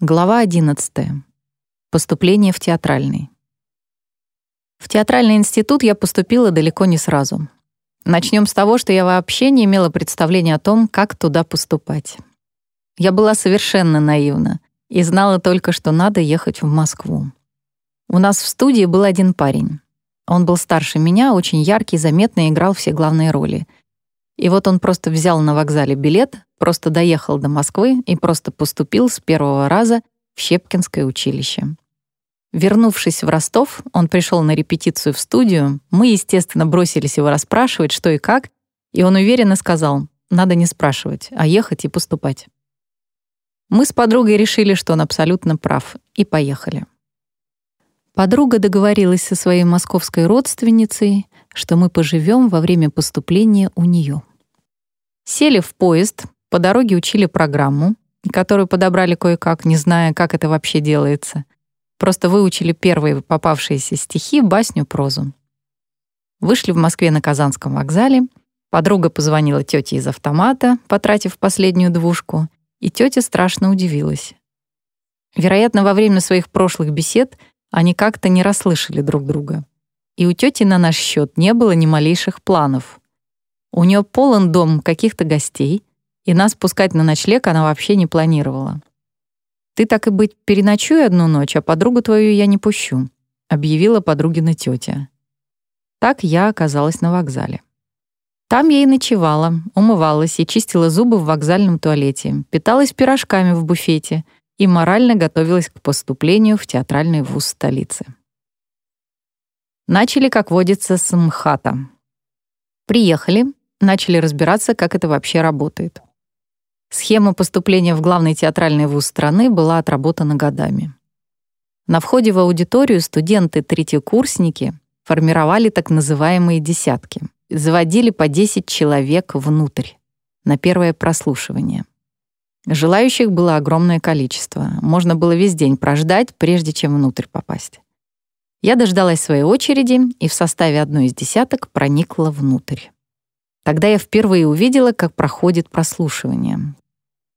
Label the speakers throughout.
Speaker 1: Глава 11. Поступление в театральный. В театральный институт я поступила далеко не сразу. Начнем с того, что я вообще не имела представления о том, как туда поступать. Я была совершенно наивна и знала только, что надо ехать в Москву. У нас в студии был один парень. Он был старше меня, очень яркий, заметный, играл все главные роли. И вот он просто взял на вокзале билет, просто доехал до Москвы и просто поступил с первого раза в Щепкинское училище. Вернувшись в Ростов, он пришел на репетицию в студию. Мы, естественно, бросились его расспрашивать, что и как, и он уверенно сказал, надо не спрашивать, а ехать и поступать. Мы с подругой решили, что он абсолютно прав, и поехали. Подруга договорилась со своей московской родственницей, что мы поживем во время поступления у нее. Сели в поезд, по дороге учили программу, которую подобрали кое-как, не зная, как это вообще делается. Просто выучили первые попавшиеся стихи, басню, прозу. Вышли в Москве на Казанском вокзале. Подруга позвонила тете из автомата, потратив последнюю двушку, и тетя страшно удивилась. Вероятно, во время своих прошлых бесед они как-то не расслышали друг друга. И у тети на наш счет не было ни малейших планов. У нее полон дом каких-то гостей, и нас пускать на ночлег она вообще не планировала. «Ты так и быть переночуй одну ночь, а подругу твою я не пущу», — объявила подругина тетя. Так я оказалась на вокзале. Там я и ночевала, умывалась и чистила зубы в вокзальном туалете, питалась пирожками в буфете и морально готовилась к поступлению в театральный вуз столицы. Начали, как водится, с МХАТа. Приехали, начали разбираться, как это вообще работает. Схема поступления в главный театральный вуз страны была отработана годами. На входе в аудиторию студенты-третьекурсники формировали так называемые «десятки», заводили по 10 человек внутрь на первое прослушивание. Желающих было огромное количество. Можно было весь день прождать, прежде чем внутрь попасть. Я дождалась своей очереди и в составе одной из десяток проникла внутрь. Тогда я впервые увидела, как проходит прослушивание.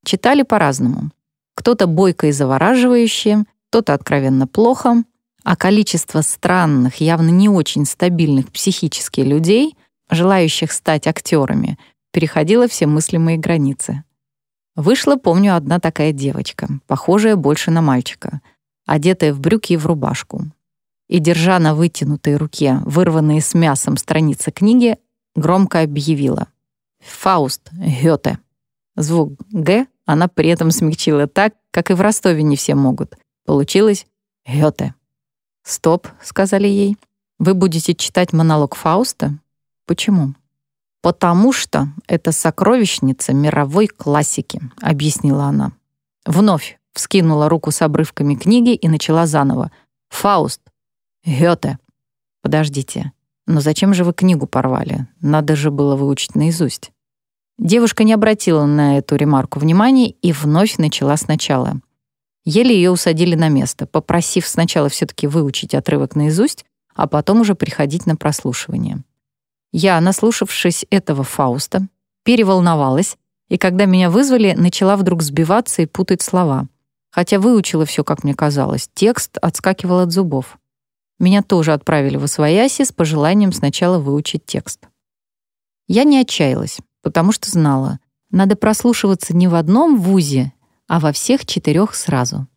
Speaker 1: Читали по-разному. Кто-то бойко и завораживающе, кто-то откровенно плохо, а количество странных, явно не очень стабильных психически людей, желающих стать актерами, переходило все мыслимые границы. Вышла, помню, одна такая девочка, похожая больше на мальчика, одетая в брюки и в рубашку. И, держа на вытянутой руке вырванные с мясом страницы книги, громко объявила. «Фауст, Гёте». Звук «г» она при этом смягчила так, как и в Ростове не все могут. Получилось «Гёте». «Стоп», — сказали ей. «Вы будете читать монолог Фауста? Почему?» «Потому что это сокровищница мировой классики», — объяснила она. Вновь вскинула руку с обрывками книги и начала заново. «Фауст! Гёте!» «Подождите, но зачем же вы книгу порвали? Надо же было выучить наизусть. Девушка не обратила на эту ремарку внимания и вновь начала сначала. Еле ее усадили на место, попросив сначала все-таки выучить отрывок наизусть, а потом уже приходить на прослушивание. Я, наслушавшись этого Фауста, переволновалась, и когда меня вызвали, начала вдруг сбиваться и путать слова. Хотя выучила все, как мне казалось, текст отскакивал от зубов. Меня тоже отправили в Освояси с пожеланием сначала выучить текст. Я не отчаялась, потому что знала, надо прослушиваться не в одном вузе, а во всех четырех сразу.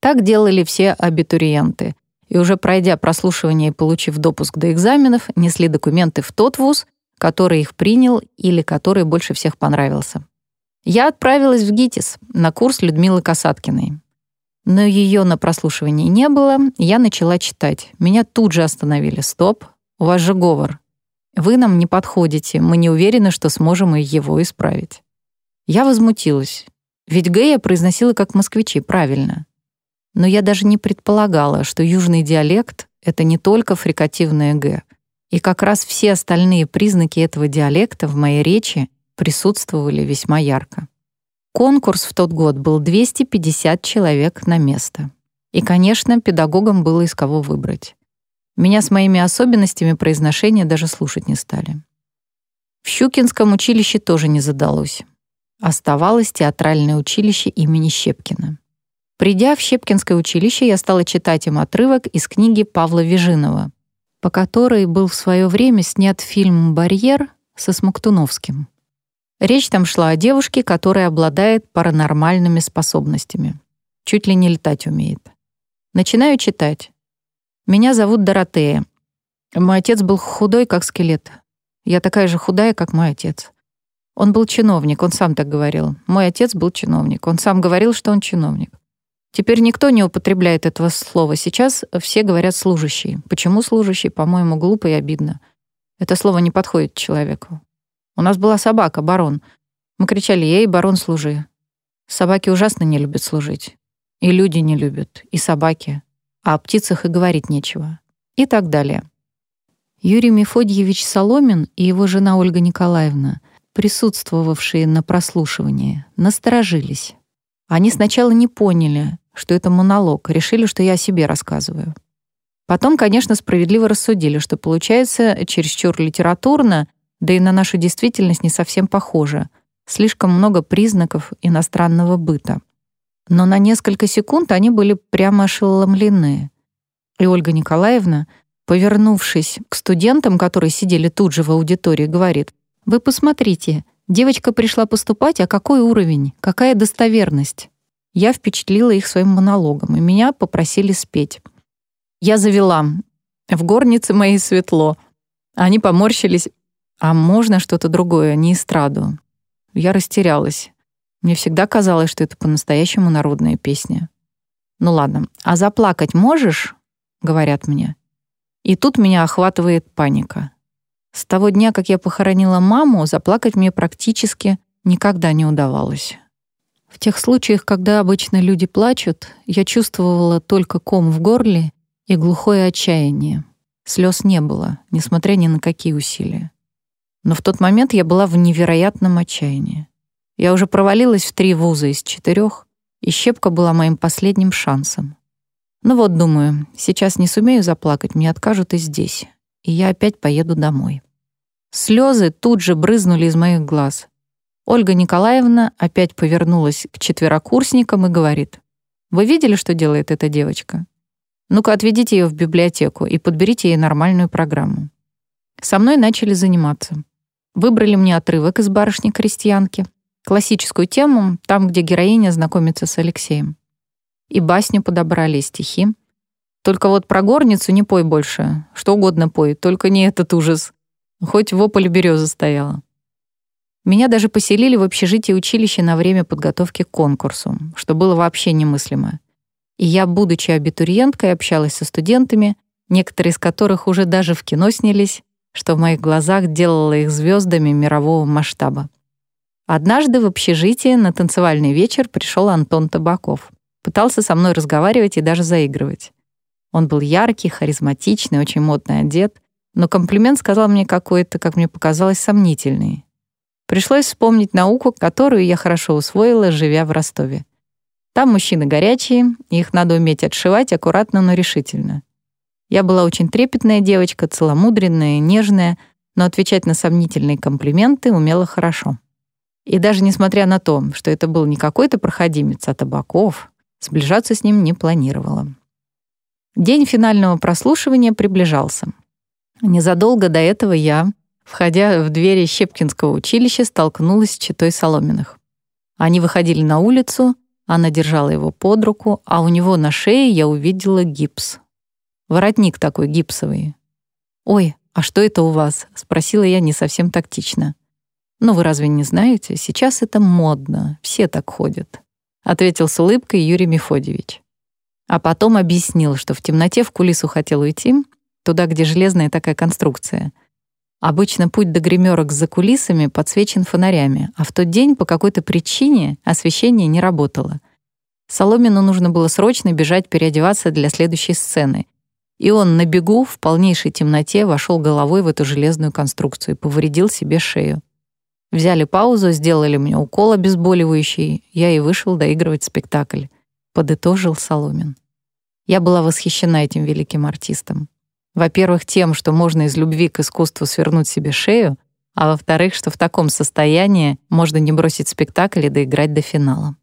Speaker 1: Так делали все абитуриенты, и уже пройдя прослушивание и получив допуск до экзаменов, несли документы в тот вуз, который их принял или который больше всех понравился. Я отправилась в ГИТИС на курс Людмилы Касаткиной. Но ее на прослушивании не было, я начала читать. Меня тут же остановили. «Стоп, у вас же говор. Вы нам не подходите, мы не уверены, что сможем его исправить». Я возмутилась. Ведь Г я произносила как москвичи, правильно. Но я даже не предполагала, что южный диалект — это не только фрикативное «г». И как раз все остальные признаки этого диалекта в моей речи присутствовали весьма ярко. Конкурс в тот год был 250 человек на место. И, конечно, педагогам было из кого выбрать. Меня с моими особенностями произношения даже слушать не стали. В Щукинском училище тоже не задалось. Оставалось театральное училище имени Щепкина. Придя в Щепкинское училище, я стала читать им отрывок из книги Павла Вижинова, по которой был в свое время снят фильм «Барьер» со Смоктуновским. Речь там шла о девушке, которая обладает паранормальными способностями. Чуть ли не летать умеет. Начинаю читать. Меня зовут Доротея. Мой отец был худой, как скелет. Я такая же худая, как мой отец. Он был чиновник, он сам так говорил. Мой отец был чиновник. Он сам говорил, что он чиновник. Теперь никто не употребляет этого слова. Сейчас все говорят «служащий». Почему служащий? По-моему, глупо и обидно. Это слово не подходит человеку. У нас была собака, барон. Мы кричали «Ей, барон, служи». Собаки ужасно не любят служить. И люди не любят, и собаки. А о птицах и говорить нечего. И так далее. Юрий Мефодьевич Соломин и его жена Ольга Николаевна, присутствовавшие на прослушивании, насторожились. Они сначала не поняли, что это монолог, решили, что я о себе рассказываю. Потом, конечно, справедливо рассудили, что получается чересчур литературно, да и на нашу действительность не совсем похоже. Слишком много признаков иностранного быта. Но на несколько секунд они были прямо ошеломлены. И Ольга Николаевна, повернувшись к студентам, которые сидели тут же в аудитории, говорит, «Вы посмотрите, Девочка пришла поступать, а какой уровень, какая достоверность? Я впечатлила их своим монологом, и меня попросили спеть. Я завела. В горнице моей светло. Они поморщились. А можно что-то другое, не эстраду? Я растерялась. Мне всегда казалось, что это по-настоящему народная песня. Ну ладно, а заплакать можешь? Говорят мне. И тут меня охватывает паника. С того дня, как я похоронила маму, заплакать мне практически никогда не удавалось. В тех случаях, когда обычно люди плачут, я чувствовала только ком в горле и глухое отчаяние. Слез не было, несмотря ни на какие усилия. Но в тот момент я была в невероятном отчаянии. Я уже провалилась в три вуза из четырех, и щепка была моим последним шансом. Ну вот, думаю, сейчас не сумею заплакать, мне откажут и здесь и я опять поеду домой. Слезы тут же брызнули из моих глаз. Ольга Николаевна опять повернулась к четверокурсникам и говорит, «Вы видели, что делает эта девочка? Ну-ка, отведите ее в библиотеку и подберите ей нормальную программу». Со мной начали заниматься. Выбрали мне отрывок из «Барышни-крестьянки», классическую тему, там, где героиня знакомится с Алексеем. И басню подобрали, и стихи. Только вот про горницу не пой больше. Что угодно пой, только не этот ужас. Хоть в ополе береза стояла. Меня даже поселили в общежитие училища на время подготовки к конкурсу, что было вообще немыслимо. И я, будучи абитуриенткой, общалась со студентами, некоторые из которых уже даже в кино снялись, что в моих глазах делало их звездами мирового масштаба. Однажды в общежитие на танцевальный вечер пришел Антон Табаков. Пытался со мной разговаривать и даже заигрывать. Он был яркий, харизматичный, очень модный одет, но комплимент сказал мне какой-то, как мне показалось, сомнительный. Пришлось вспомнить науку, которую я хорошо усвоила, живя в Ростове. Там мужчины горячие, их надо уметь отшивать аккуратно, но решительно. Я была очень трепетная девочка, целомудренная, нежная, но отвечать на сомнительные комплименты умела хорошо. И даже несмотря на то, что это был не какой-то проходимец, а Табаков, сближаться с ним не планировала. День финального прослушивания приближался. Незадолго до этого я, входя в двери Щепкинского училища, столкнулась с читой Соломиных. Они выходили на улицу, она держала его под руку, а у него на шее я увидела гипс. Воротник такой гипсовый. «Ой, а что это у вас?» — спросила я не совсем тактично. «Ну вы разве не знаете? Сейчас это модно, все так ходят», — ответил с улыбкой Юрий Мефодьевич. А потом объяснил, что в темноте в кулису хотел уйти, туда, где железная такая конструкция. Обычно путь до гримерок за кулисами подсвечен фонарями, а в тот день по какой-то причине освещение не работало. Соломину нужно было срочно бежать переодеваться для следующей сцены. И он на бегу в полнейшей темноте вошел головой в эту железную конструкцию и повредил себе шею. Взяли паузу, сделали мне укол обезболивающий, я и вышел доигрывать спектакль подытожил Соломин. Я была восхищена этим великим артистом. Во-первых, тем, что можно из любви к искусству свернуть себе шею, а во-вторых, что в таком состоянии можно не бросить спектакль и доиграть до финала.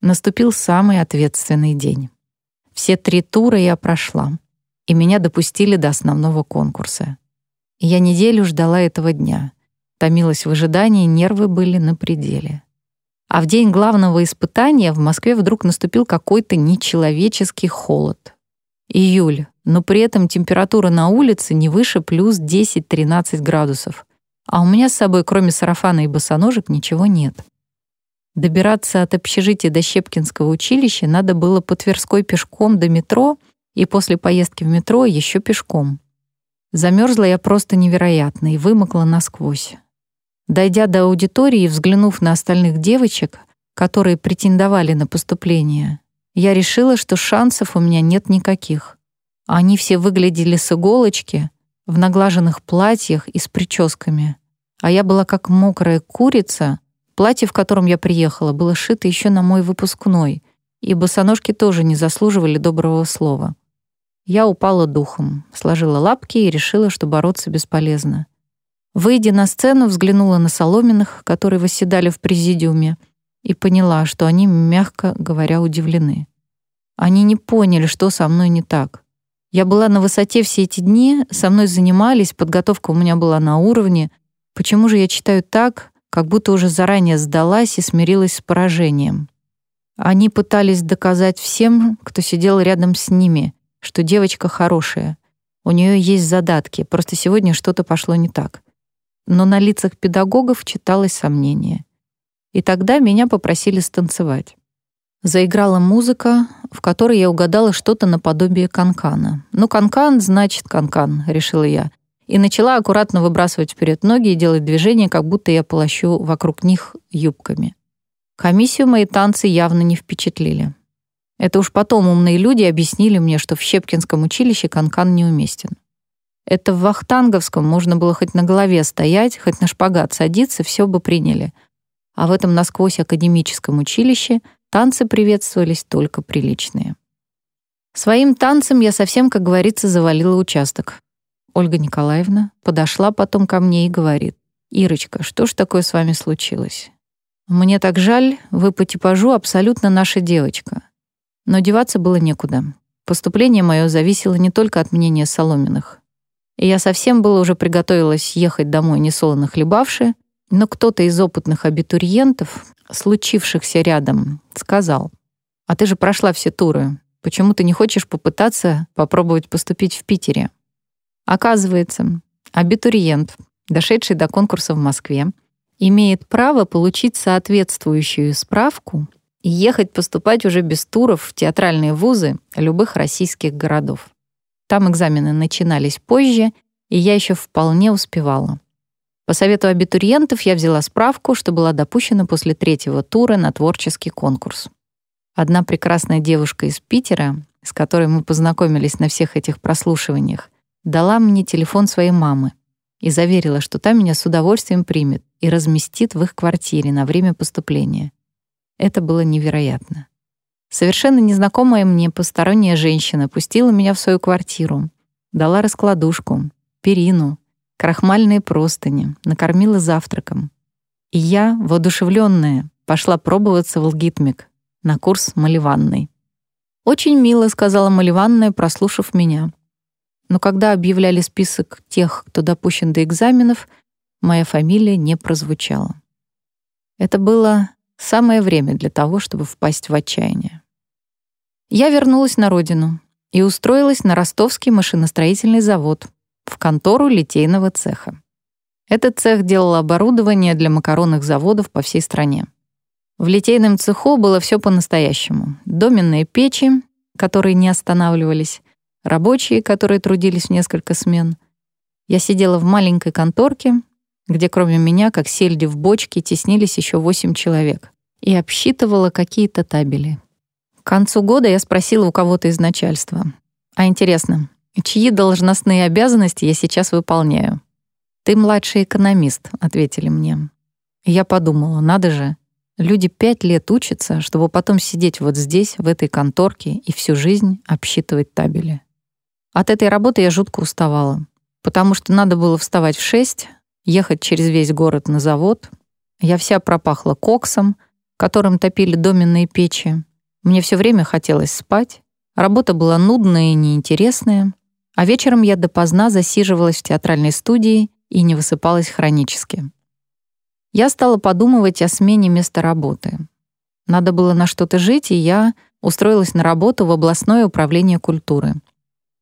Speaker 1: Наступил самый ответственный день. Все три тура я прошла, и меня допустили до основного конкурса. Я неделю ждала этого дня. Томилась в ожидании, нервы были на пределе. А в день главного испытания в Москве вдруг наступил какой-то нечеловеческий холод. Июль, но при этом температура на улице не выше плюс 10-13 градусов. А у меня с собой, кроме сарафана и босоножек, ничего нет. Добираться от общежития до Щепкинского училища надо было по Тверской пешком до метро и после поездки в метро еще пешком. Замерзла я просто невероятно и вымокла насквозь. Дойдя до аудитории и взглянув на остальных девочек, которые претендовали на поступление, я решила, что шансов у меня нет никаких. Они все выглядели с иголочки, в наглаженных платьях и с прическами. А я была как мокрая курица — Платье, в котором я приехала, было шито еще на мой выпускной, и босоножки тоже не заслуживали доброго слова. Я упала духом, сложила лапки и решила, что бороться бесполезно. Выйдя на сцену, взглянула на Соломиных, которые восседали в президиуме, и поняла, что они, мягко говоря, удивлены. Они не поняли, что со мной не так. Я была на высоте все эти дни, со мной занимались, подготовка у меня была на уровне. Почему же я читаю так, как будто уже заранее сдалась и смирилась с поражением. Они пытались доказать всем, кто сидел рядом с ними, что девочка хорошая. У нее есть задатки, просто сегодня что-то пошло не так. Но на лицах педагогов читалось сомнение. И тогда меня попросили станцевать. Заиграла музыка, в которой я угадала что-то наподобие канкана. Ну, канкан значит канкан, решила я и начала аккуратно выбрасывать вперед ноги и делать движения, как будто я полощу вокруг них юбками. Комиссию мои танцы явно не впечатлили. Это уж потом умные люди объяснили мне, что в Щепкинском училище канкан неуместен. Это в Вахтанговском можно было хоть на голове стоять, хоть на шпагат садиться, все бы приняли. А в этом насквозь академическом училище танцы приветствовались только приличные. Своим танцем я совсем, как говорится, завалила участок. Ольга Николаевна подошла потом ко мне и говорит, «Ирочка, что ж такое с вами случилось? Мне так жаль, вы по типажу абсолютно наша девочка». Но деваться было некуда. Поступление мое зависело не только от мнения Соломиных. И я совсем было уже приготовилась ехать домой несолоно хлебавши, но кто-то из опытных абитуриентов, случившихся рядом, сказал, «А ты же прошла все туры. Почему ты не хочешь попытаться попробовать поступить в Питере?» Оказывается, абитуриент, дошедший до конкурса в Москве, имеет право получить соответствующую справку и ехать поступать уже без туров в театральные вузы любых российских городов. Там экзамены начинались позже, и я еще вполне успевала. По совету абитуриентов я взяла справку, что была допущена после третьего тура на творческий конкурс. Одна прекрасная девушка из Питера, с которой мы познакомились на всех этих прослушиваниях, дала мне телефон своей мамы и заверила, что та меня с удовольствием примет и разместит в их квартире на время поступления. Это было невероятно. Совершенно незнакомая мне посторонняя женщина пустила меня в свою квартиру, дала раскладушку, перину, крахмальные простыни, накормила завтраком. И я, воодушевленная, пошла пробоваться в алгитмик на курс Маливанной. «Очень мило», — сказала Маливанная, прослушав меня но когда объявляли список тех, кто допущен до экзаменов, моя фамилия не прозвучала. Это было самое время для того, чтобы впасть в отчаяние. Я вернулась на родину и устроилась на ростовский машиностроительный завод в контору литейного цеха. Этот цех делал оборудование для макаронных заводов по всей стране. В литейном цеху было все по-настоящему. Доменные печи, которые не останавливались, рабочие, которые трудились несколько смен. Я сидела в маленькой конторке, где кроме меня, как сельди в бочке, теснились еще восемь человек, и обсчитывала какие-то табели. К концу года я спросила у кого-то из начальства. «А интересно, чьи должностные обязанности я сейчас выполняю?» «Ты младший экономист», — ответили мне. Я подумала, надо же, люди пять лет учатся, чтобы потом сидеть вот здесь, в этой конторке, и всю жизнь обсчитывать табели. От этой работы я жутко уставала, потому что надо было вставать в шесть, ехать через весь город на завод. Я вся пропахла коксом, которым топили доменные печи. Мне все время хотелось спать. Работа была нудная и неинтересная. А вечером я допоздна засиживалась в театральной студии и не высыпалась хронически. Я стала подумывать о смене места работы. Надо было на что-то жить, и я устроилась на работу в областное управление культуры.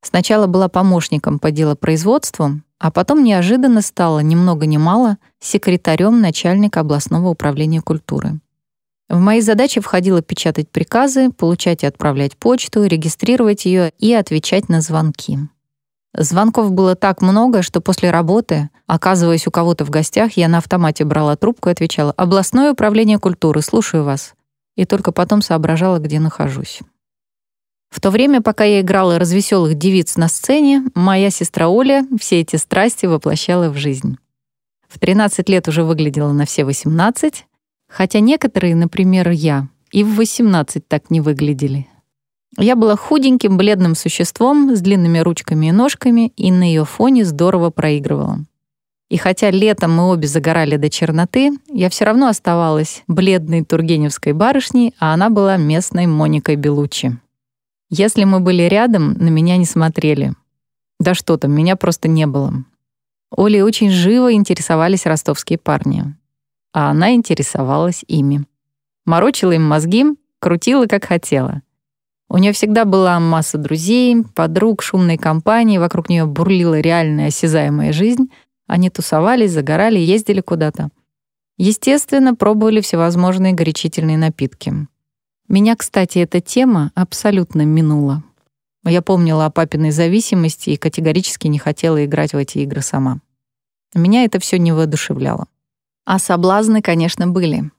Speaker 1: Сначала была помощником по делопроизводству, а потом неожиданно стала ни много ни мало секретарем начальника областного управления культуры. В мои задачи входило печатать приказы, получать и отправлять почту, регистрировать ее и отвечать на звонки. Звонков было так много, что после работы, оказываясь у кого-то в гостях, я на автомате брала трубку и отвечала «Областное управление культуры, слушаю вас». И только потом соображала, где нахожусь. В то время, пока я играла развеселых девиц на сцене, моя сестра Оля все эти страсти воплощала в жизнь. В 13 лет уже выглядела на все 18, хотя некоторые, например, я, и в 18 так не выглядели. Я была худеньким, бледным существом с длинными ручками и ножками, и на ее фоне здорово проигрывала. И хотя летом мы обе загорали до черноты, я все равно оставалась бледной тургеневской барышней, а она была местной Моникой Белучи. Если мы были рядом, на меня не смотрели. Да что там, меня просто не было. Олей очень живо интересовались ростовские парни. А она интересовалась ими. Морочила им мозги, крутила как хотела. У нее всегда была масса друзей, подруг, шумной компании, вокруг нее бурлила реальная осязаемая жизнь. Они тусовались, загорали, ездили куда-то. Естественно, пробовали всевозможные горячительные напитки. Меня, кстати, эта тема абсолютно минула. Я помнила о папиной зависимости и категорически не хотела играть в эти игры сама. Меня это все не воодушевляло. А соблазны, конечно, были.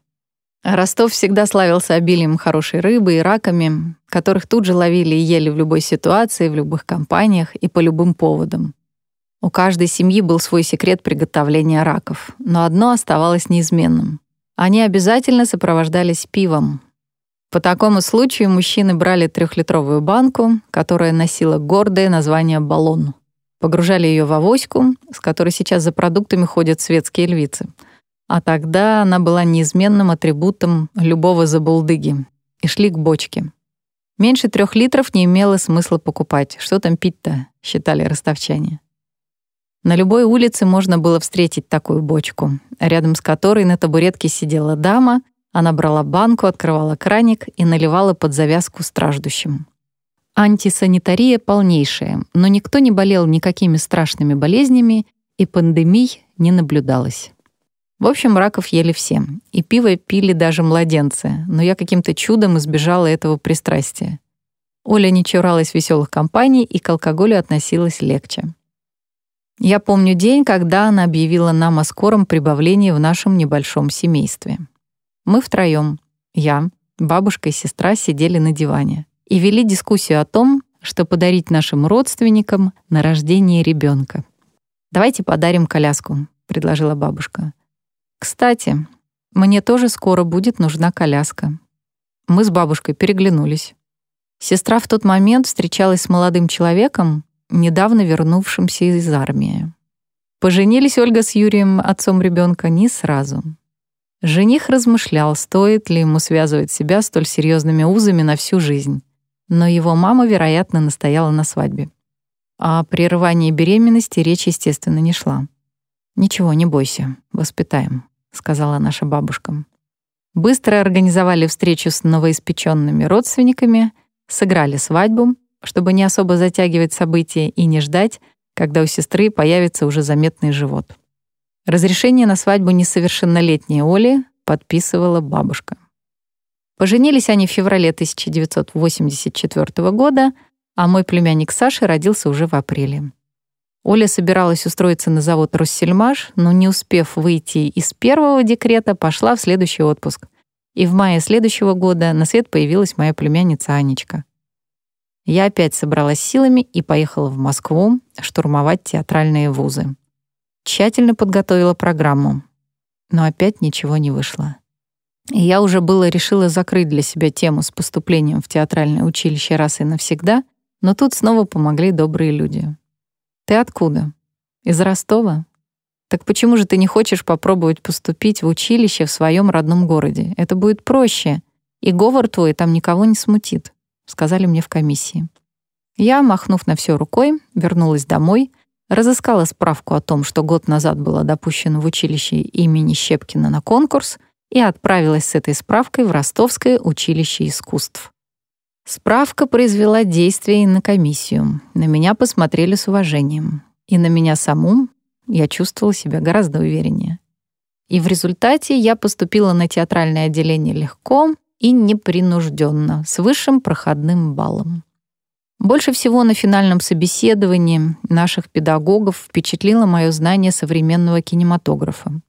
Speaker 1: Ростов всегда славился обилием хорошей рыбы и раками, которых тут же ловили и ели в любой ситуации, в любых компаниях и по любым поводам. У каждой семьи был свой секрет приготовления раков, но одно оставалось неизменным. Они обязательно сопровождались пивом, по такому случаю мужчины брали трехлитровую банку, которая носила гордое название «баллон». Погружали ее в авоську, с которой сейчас за продуктами ходят светские львицы. А тогда она была неизменным атрибутом любого забулдыги. И шли к бочке. Меньше трех литров не имело смысла покупать. Что там пить-то, считали ростовчане. На любой улице можно было встретить такую бочку, рядом с которой на табуретке сидела дама она брала банку, открывала краник и наливала под завязку страждущим. Антисанитария полнейшая, но никто не болел никакими страшными болезнями, и пандемий не наблюдалось. В общем, раков ели все, и пиво пили даже младенцы, но я каким-то чудом избежала этого пристрастия. Оля не чуралась веселых компаний и к алкоголю относилась легче. Я помню день, когда она объявила нам о скором прибавлении в нашем небольшом семействе. Мы втроем, я, бабушка и сестра, сидели на диване и вели дискуссию о том, что подарить нашим родственникам на рождение ребенка. «Давайте подарим коляску», — предложила бабушка. «Кстати, мне тоже скоро будет нужна коляска». Мы с бабушкой переглянулись. Сестра в тот момент встречалась с молодым человеком, недавно вернувшимся из армии. Поженились Ольга с Юрием, отцом ребенка, не сразу. Жених размышлял, стоит ли ему связывать себя столь серьезными узами на всю жизнь. Но его мама, вероятно, настояла на свадьбе. О прерывании беременности речь, естественно, не шла. «Ничего, не бойся, воспитаем», — сказала наша бабушка. Быстро организовали встречу с новоиспеченными родственниками, сыграли свадьбу, чтобы не особо затягивать события и не ждать, когда у сестры появится уже заметный живот. Разрешение на свадьбу несовершеннолетней Оли подписывала бабушка. Поженились они в феврале 1984 года, а мой племянник Саша родился уже в апреле. Оля собиралась устроиться на завод «Россельмаш», но не успев выйти из первого декрета, пошла в следующий отпуск. И в мае следующего года на свет появилась моя племянница Анечка. Я опять собралась силами и поехала в Москву штурмовать театральные вузы. Тщательно подготовила программу. Но опять ничего не вышло. И я уже было решила закрыть для себя тему с поступлением в театральное училище раз и навсегда, но тут снова помогли добрые люди. «Ты откуда? Из Ростова?» Так почему же ты не хочешь попробовать поступить в училище в своем родном городе? Это будет проще, и говор твой там никого не смутит», — сказали мне в комиссии. Я, махнув на все рукой, вернулась домой, разыскала справку о том, что год назад была допущена в училище имени Щепкина на конкурс, и отправилась с этой справкой в Ростовское училище искусств. Справка произвела действие и на комиссию. На меня посмотрели с уважением. И на меня саму я чувствовала себя гораздо увереннее. И в результате я поступила на театральное отделение легко и непринужденно, с высшим проходным баллом. Больше всего на финальном собеседовании наших педагогов впечатлило мое знание современного кинематографа.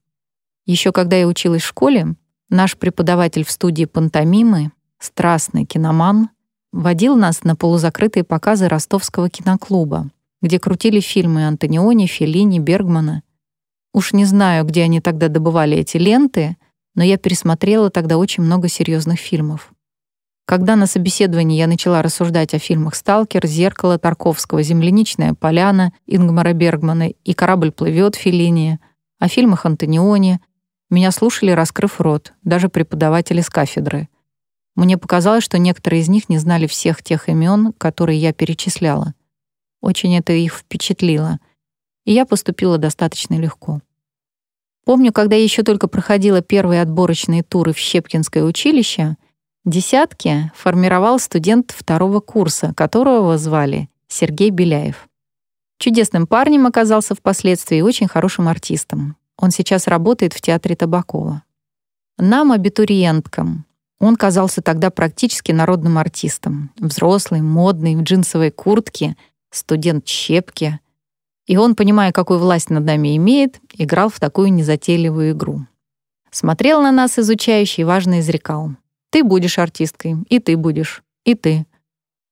Speaker 1: Еще когда я училась в школе, наш преподаватель в студии пантомимы, страстный киноман, водил нас на полузакрытые показы ростовского киноклуба, где крутили фильмы Антониони, Феллини, Бергмана. Уж не знаю, где они тогда добывали эти ленты, но я пересмотрела тогда очень много серьезных фильмов. Когда на собеседовании я начала рассуждать о фильмах «Сталкер», «Зеркало» Тарковского, «Земляничная поляна» Ингмара Бергмана и «Корабль плывет» Феллини, о фильмах Антониони, меня слушали, раскрыв рот, даже преподаватели с кафедры — мне показалось, что некоторые из них не знали всех тех имен, которые я перечисляла. Очень это их впечатлило, и я поступила достаточно легко. Помню, когда я еще только проходила первые отборочные туры в Щепкинское училище, десятки формировал студент второго курса, которого звали Сергей Беляев. Чудесным парнем оказался впоследствии и очень хорошим артистом. Он сейчас работает в театре Табакова. Нам, абитуриенткам, он казался тогда практически народным артистом. Взрослый, модный, в джинсовой куртке, студент щепки. И он, понимая, какую власть над нами имеет, играл в такую незатейливую игру. Смотрел на нас изучающий важно изрекал. «Ты будешь артисткой, и ты будешь, и ты».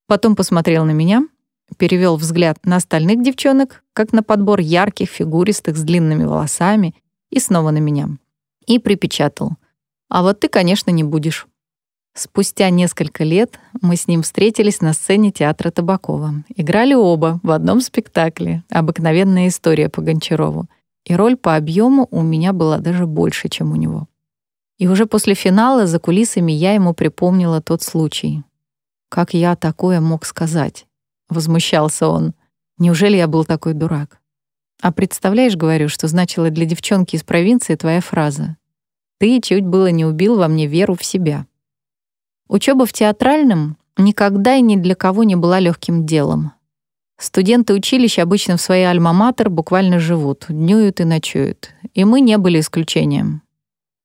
Speaker 1: Потом посмотрел на меня, перевел взгляд на остальных девчонок, как на подбор ярких, фигуристых, с длинными волосами, и снова на меня. И припечатал. «А вот ты, конечно, не будешь». Спустя несколько лет мы с ним встретились на сцене театра Табакова. Играли оба в одном спектакле «Обыкновенная история» по Гончарову. И роль по объему у меня была даже больше, чем у него. И уже после финала за кулисами я ему припомнила тот случай. «Как я такое мог сказать?» — возмущался он. «Неужели я был такой дурак?» «А представляешь, — говорю, — что значила для девчонки из провинции твоя фраза? Ты чуть было не убил во мне веру в себя». Учеба в театральном никогда и ни для кого не была легким делом. Студенты училища обычно в своей альма-матер буквально живут, днюют и ночуют. И мы не были исключением.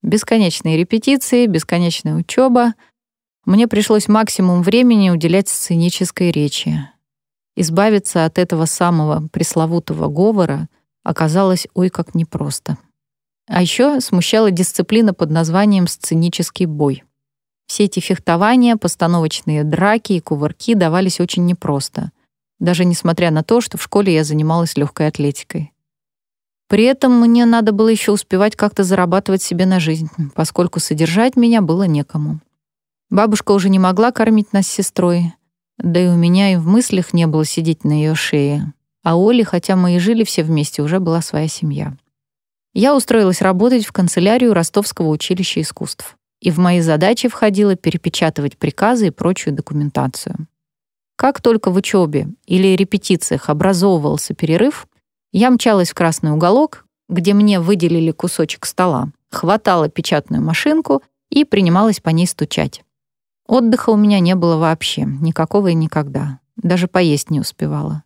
Speaker 1: Бесконечные репетиции, бесконечная учеба. Мне пришлось максимум времени уделять сценической речи. Избавиться от этого самого пресловутого говора оказалось ой как непросто. А еще смущала дисциплина под названием «сценический бой». Все эти фехтования, постановочные драки и кувырки давались очень непросто, даже несмотря на то, что в школе я занималась легкой атлетикой. При этом мне надо было еще успевать как-то зарабатывать себе на жизнь, поскольку содержать меня было некому. Бабушка уже не могла кормить нас с сестрой, да и у меня и в мыслях не было сидеть на ее шее. А Оле, хотя мы и жили все вместе, уже была своя семья. Я устроилась работать в канцелярию Ростовского училища искусств и в мои задачи входило перепечатывать приказы и прочую документацию. Как только в учебе или репетициях образовывался перерыв, я мчалась в красный уголок, где мне выделили кусочек стола, хватала печатную машинку и принималась по ней стучать. Отдыха у меня не было вообще, никакого и никогда. Даже поесть не успевала.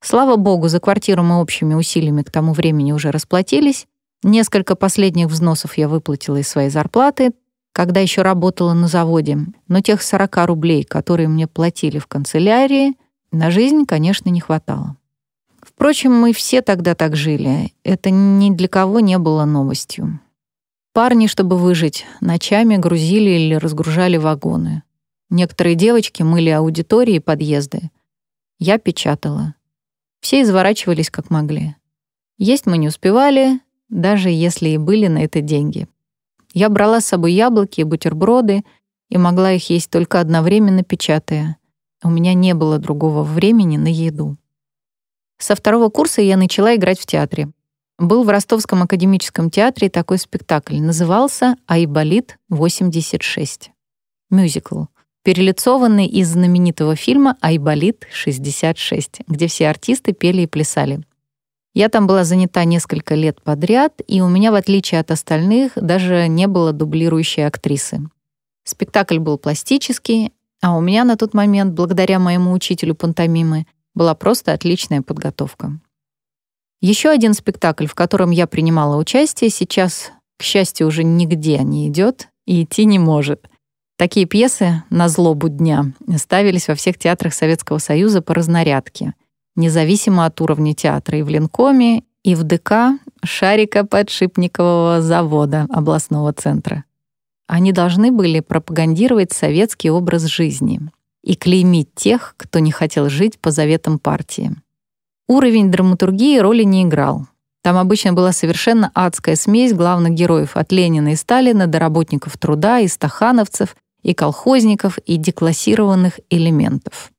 Speaker 1: Слава богу, за квартиру мы общими усилиями к тому времени уже расплатились. Несколько последних взносов я выплатила из своей зарплаты, когда еще работала на заводе, но тех 40 рублей, которые мне платили в канцелярии, на жизнь, конечно, не хватало. Впрочем, мы все тогда так жили. Это ни для кого не было новостью. Парни, чтобы выжить, ночами грузили или разгружали вагоны. Некоторые девочки мыли аудитории и подъезды. Я печатала. Все изворачивались как могли. Есть мы не успевали, даже если и были на это деньги. Я брала с собой яблоки и бутерброды и могла их есть только одновременно печатая. У меня не было другого времени на еду. Со второго курса я начала играть в театре. был в Ростовском академическом театре такой спектакль. Назывался «Айболит-86». Мюзикл, перелицованный из знаменитого фильма «Айболит-66», где все артисты пели и плясали. Я там была занята несколько лет подряд, и у меня, в отличие от остальных, даже не было дублирующей актрисы. Спектакль был пластический, а у меня на тот момент, благодаря моему учителю пантомимы, была просто отличная подготовка. Еще один спектакль, в котором я принимала участие, сейчас, к счастью, уже нигде не идет и идти не может. Такие пьесы на злобу дня ставились во всех театрах Советского Союза по разнарядке, независимо от уровня театра и в Ленкоме, и в ДК Шарика подшипникового завода областного центра. Они должны были пропагандировать советский образ жизни и клеймить тех, кто не хотел жить по заветам партии. Уровень драматургии роли не играл. Там обычно была совершенно адская смесь главных героев от Ленина и Сталина до работников труда и стахановцев, и колхозников, и деклассированных элементов.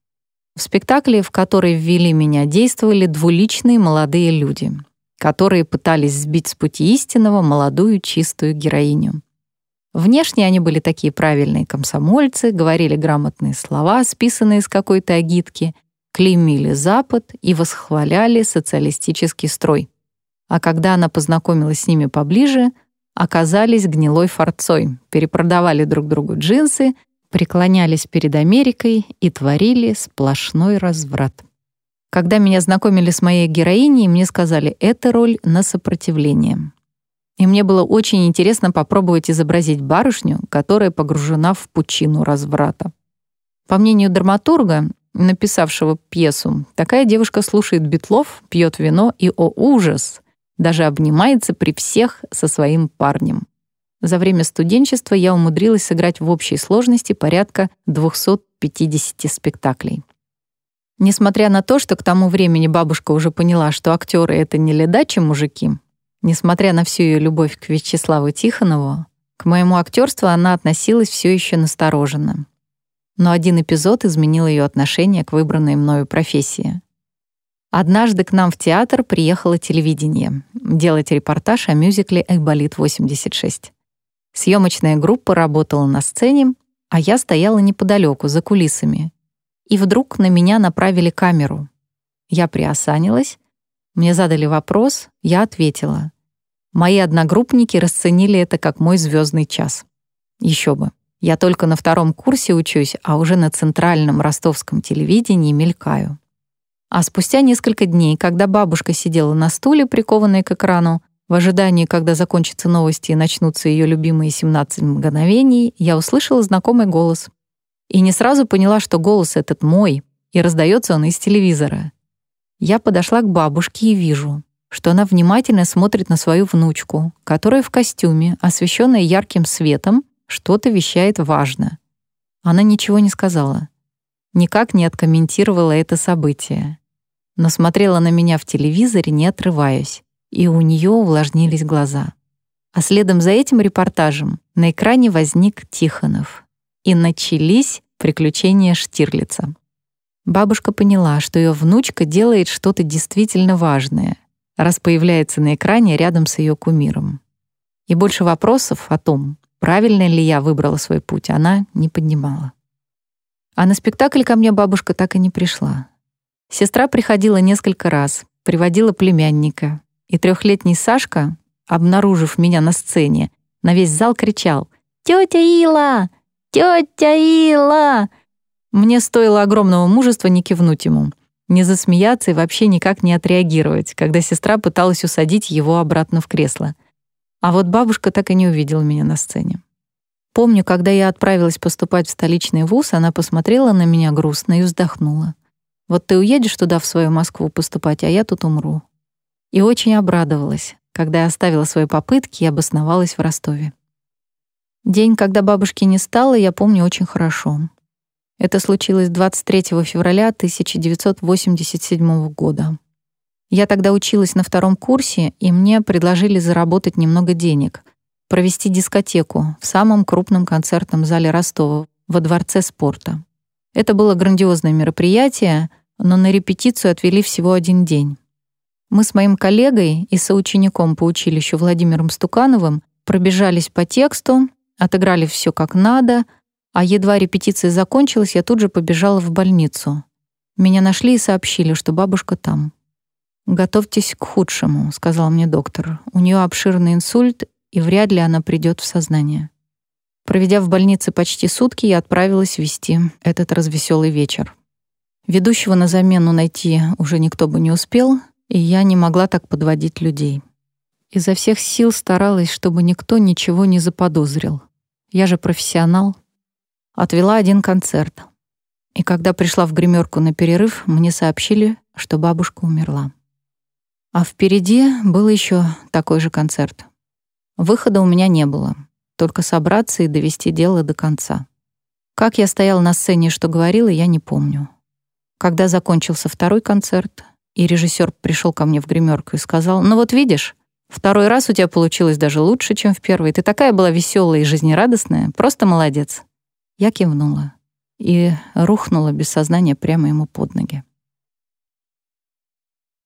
Speaker 1: В спектакле, в который ввели меня, действовали двуличные молодые люди, которые пытались сбить с пути истинного молодую чистую героиню. Внешне они были такие правильные комсомольцы, говорили грамотные слова, списанные из какой-то агитки, клеймили Запад и восхваляли социалистический строй. А когда она познакомилась с ними поближе, оказались гнилой форцой, перепродавали друг другу джинсы, преклонялись перед Америкой и творили сплошной разврат. Когда меня знакомили с моей героиней, мне сказали, это роль на сопротивление и мне было очень интересно попробовать изобразить барышню, которая погружена в пучину разврата. По мнению драматурга, написавшего пьесу, такая девушка слушает битлов, пьет вино и, о ужас, даже обнимается при всех со своим парнем. За время студенчества я умудрилась сыграть в общей сложности порядка 250 спектаклей. Несмотря на то, что к тому времени бабушка уже поняла, что актеры — это не ледачи мужики, Несмотря на всю ее любовь к Вячеславу Тихонову, к моему актерству она относилась все еще настороженно. Но один эпизод изменил ее отношение к выбранной мною профессии. Однажды к нам в театр приехало телевидение делать репортаж о мюзикле «Айболит-86». Съемочная группа работала на сцене, а я стояла неподалеку, за кулисами. И вдруг на меня направили камеру. Я приосанилась, мне задали вопрос, я ответила. Мои одногруппники расценили это как мой звездный час. Еще бы. Я только на втором курсе учусь, а уже на центральном ростовском телевидении мелькаю. А спустя несколько дней, когда бабушка сидела на стуле, прикованной к экрану, в ожидании, когда закончатся новости и начнутся ее любимые 17 мгновений, я услышала знакомый голос. И не сразу поняла, что голос этот мой, и раздается он из телевизора. Я подошла к бабушке и вижу, что она внимательно смотрит на свою внучку, которая в костюме, освещенная ярким светом, что-то вещает важно. Она ничего не сказала, никак не откомментировала это событие, но смотрела на меня в телевизоре, не отрываясь, и у нее увлажнились глаза. А следом за этим репортажем на экране возник Тихонов, и начались приключения Штирлица. Бабушка поняла, что ее внучка делает что-то действительно важное, раз появляется на экране рядом с ее кумиром. И больше вопросов о том, правильно ли я выбрала свой путь, она не поднимала. А на спектакль ко мне бабушка так и не пришла. Сестра приходила несколько раз, приводила племянника, и трехлетний Сашка, обнаружив меня на сцене, на весь зал кричал «Тетя Ила! Тетя Ила!» Мне стоило огромного мужества не кивнуть ему, не засмеяться и вообще никак не отреагировать, когда сестра пыталась усадить его обратно в кресло. А вот бабушка так и не увидела меня на сцене. Помню, когда я отправилась поступать в столичный вуз, она посмотрела на меня грустно и вздохнула. «Вот ты уедешь туда, в свою Москву, поступать, а я тут умру». И очень обрадовалась, когда я оставила свои попытки и обосновалась в Ростове. День, когда бабушки не стало, я помню очень хорошо. Это случилось 23 февраля 1987 года. Я тогда училась на втором курсе, и мне предложили заработать немного денег, провести дискотеку в самом крупном концертном зале Ростова, во Дворце спорта. Это было грандиозное мероприятие, но на репетицию отвели всего один день. Мы с моим коллегой и соучеником по училищу Владимиром Стукановым пробежались по тексту, отыграли все как надо, а едва репетиция закончилась, я тут же побежала в больницу. Меня нашли и сообщили, что бабушка там. «Готовьтесь к худшему», — сказал мне доктор. «У нее обширный инсульт, и вряд ли она придет в сознание». Проведя в больнице почти сутки, я отправилась вести этот развеселый вечер. Ведущего на замену найти уже никто бы не успел, и я не могла так подводить людей. Изо всех сил старалась, чтобы никто ничего не заподозрил. Я же профессионал. Отвела один концерт. И когда пришла в гримерку на перерыв, мне сообщили, что бабушка умерла. А впереди был еще такой же концерт. Выхода у меня не было, только собраться и довести дело до конца. Как я стояла на сцене что говорила, я не помню. Когда закончился второй концерт, и режиссер пришел ко мне в гримерку и сказал, «Ну вот видишь, второй раз у тебя получилось даже лучше, чем в первый. Ты такая была веселая и жизнерадостная, просто молодец». Я кивнула и рухнула без сознания прямо ему под ноги.